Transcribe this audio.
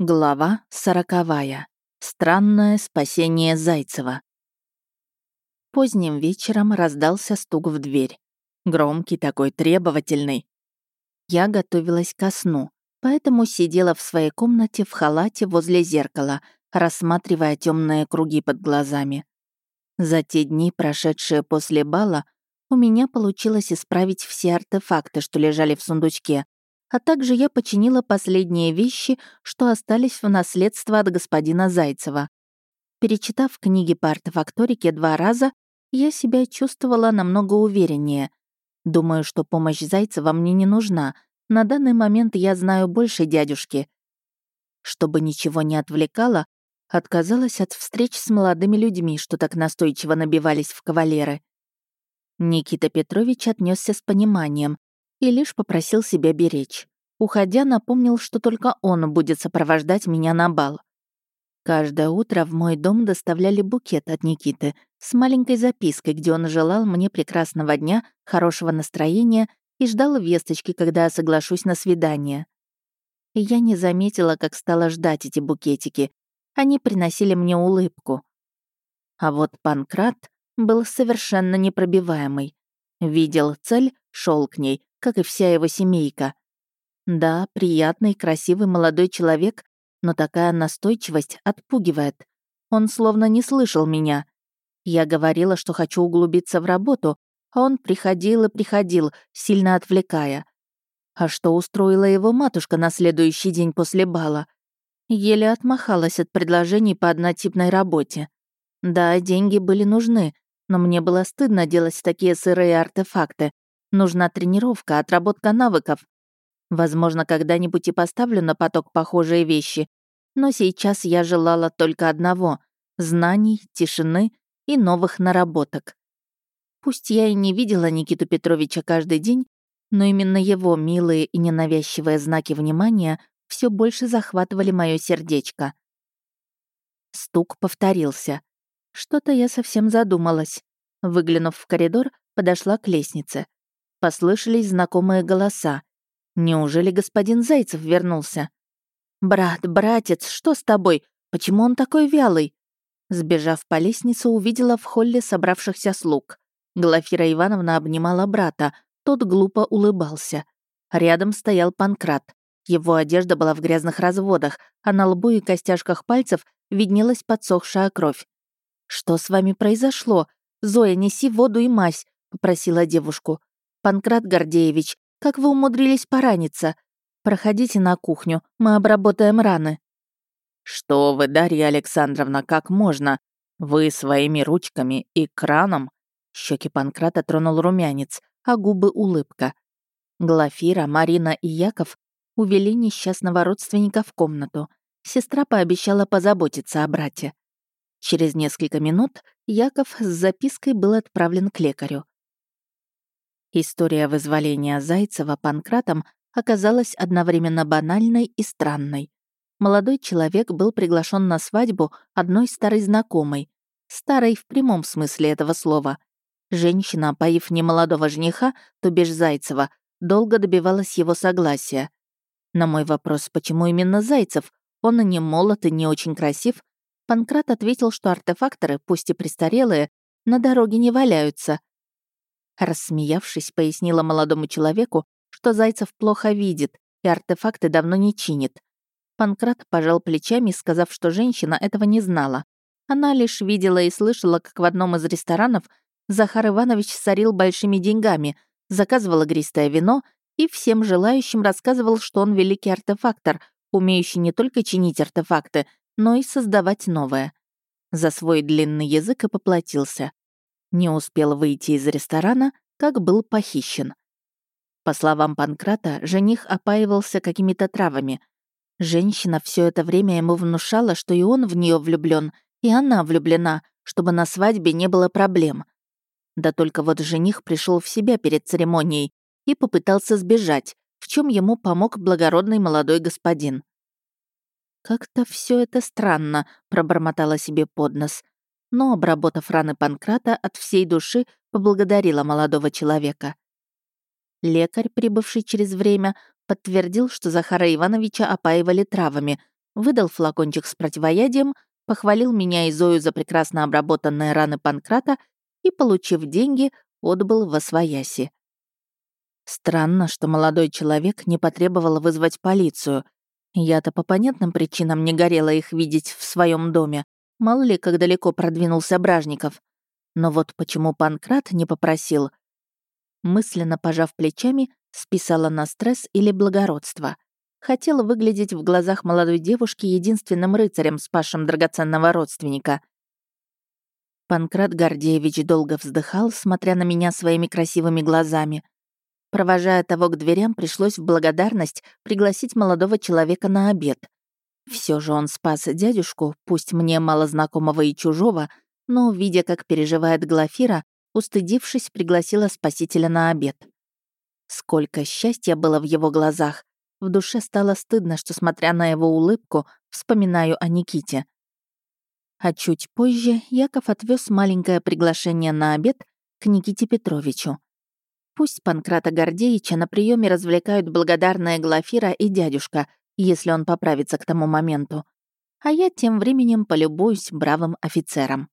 Глава сороковая. Странное спасение Зайцева. Поздним вечером раздался стук в дверь. Громкий такой, требовательный. Я готовилась ко сну, поэтому сидела в своей комнате в халате возле зеркала, рассматривая темные круги под глазами. За те дни, прошедшие после бала, у меня получилось исправить все артефакты, что лежали в сундучке, а также я починила последние вещи, что остались в наследство от господина Зайцева. Перечитав книги по артефакторике два раза, я себя чувствовала намного увереннее. Думаю, что помощь Зайцева мне не нужна. На данный момент я знаю больше дядюшки. Чтобы ничего не отвлекало, отказалась от встреч с молодыми людьми, что так настойчиво набивались в кавалеры. Никита Петрович отнесся с пониманием, и лишь попросил себя беречь. Уходя, напомнил, что только он будет сопровождать меня на бал. Каждое утро в мой дом доставляли букет от Никиты с маленькой запиской, где он желал мне прекрасного дня, хорошего настроения и ждал весточки, когда я соглашусь на свидание. Я не заметила, как стала ждать эти букетики. Они приносили мне улыбку. А вот Панкрат был совершенно непробиваемый. Видел цель, шел к ней, как и вся его семейка. Да, приятный, красивый молодой человек, но такая настойчивость отпугивает. Он словно не слышал меня. Я говорила, что хочу углубиться в работу, а он приходил и приходил, сильно отвлекая. А что устроила его матушка на следующий день после бала? Еле отмахалась от предложений по однотипной работе. Да, деньги были нужны, но мне было стыдно делать такие сырые артефакты, Нужна тренировка, отработка навыков. Возможно, когда-нибудь и поставлю на поток похожие вещи, но сейчас я желала только одного — знаний, тишины и новых наработок. Пусть я и не видела Никиту Петровича каждый день, но именно его милые и ненавязчивые знаки внимания все больше захватывали мое сердечко. Стук повторился. Что-то я совсем задумалась. Выглянув в коридор, подошла к лестнице. Послышались знакомые голоса. Неужели господин Зайцев вернулся? «Брат, братец, что с тобой? Почему он такой вялый?» Сбежав по лестнице, увидела в холле собравшихся слуг. Глафира Ивановна обнимала брата, тот глупо улыбался. Рядом стоял Панкрат. Его одежда была в грязных разводах, а на лбу и костяшках пальцев виднелась подсохшая кровь. «Что с вами произошло? Зоя, неси воду и мазь», — попросила девушку. Панкрат Гордеевич, как вы умудрились пораниться? Проходите на кухню, мы обработаем раны». «Что вы, Дарья Александровна, как можно? Вы своими ручками и краном?» Щеки Панкрата тронул румянец, а губы — улыбка. Глафира, Марина и Яков увели несчастного родственника в комнату. Сестра пообещала позаботиться о брате. Через несколько минут Яков с запиской был отправлен к лекарю. История вызволения Зайцева Панкратом оказалась одновременно банальной и странной. Молодой человек был приглашен на свадьбу одной старой знакомой. Старой в прямом смысле этого слова. Женщина, поив немолодого жениха, то бишь Зайцева, долго добивалась его согласия. На мой вопрос, почему именно Зайцев, он и не молод и не очень красив, Панкрат ответил, что артефакторы, пусть и престарелые, на дороге не валяются, Рассмеявшись, пояснила молодому человеку, что Зайцев плохо видит и артефакты давно не чинит. Панкрат пожал плечами, сказав, что женщина этого не знала. Она лишь видела и слышала, как в одном из ресторанов Захар Иванович сорил большими деньгами, заказывал игристое вино и всем желающим рассказывал, что он великий артефактор, умеющий не только чинить артефакты, но и создавать новое. За свой длинный язык и поплатился. Не успел выйти из ресторана, как был похищен. По словам Панкрата, жених опаивался какими-то травами. Женщина все это время ему внушала, что и он в нее влюблен, и она влюблена, чтобы на свадьбе не было проблем. Да только вот жених пришел в себя перед церемонией и попытался сбежать, в чем ему помог благородный молодой господин. «Как-то все это странно», — пробормотала себе под нос но, обработав раны Панкрата, от всей души поблагодарила молодого человека. Лекарь, прибывший через время, подтвердил, что Захара Ивановича опаивали травами, выдал флакончик с противоядием, похвалил меня и Зою за прекрасно обработанные раны Панкрата и, получив деньги, отбыл во свояси. Странно, что молодой человек не потребовал вызвать полицию. Я-то по понятным причинам не горела их видеть в своем доме. Мало ли, как далеко продвинулся Бражников. Но вот почему Панкрат не попросил? Мысленно пожав плечами, списала на стресс или благородство. Хотела выглядеть в глазах молодой девушки единственным рыцарем, спасшим драгоценного родственника. Панкрат Гордеевич долго вздыхал, смотря на меня своими красивыми глазами. Провожая того к дверям, пришлось в благодарность пригласить молодого человека на обед. Все же он спас дядюшку, пусть мне мало знакомого и чужого, но, видя, как переживает Глафира, устыдившись, пригласила спасителя на обед. Сколько счастья было в его глазах. В душе стало стыдно, что, смотря на его улыбку, вспоминаю о Никите. А чуть позже Яков отвез маленькое приглашение на обед к Никите Петровичу. Пусть Панкрата Гордеича на приеме развлекают благодарная Глафира и дядюшка, если он поправится к тому моменту. А я тем временем полюбуюсь бравым офицером.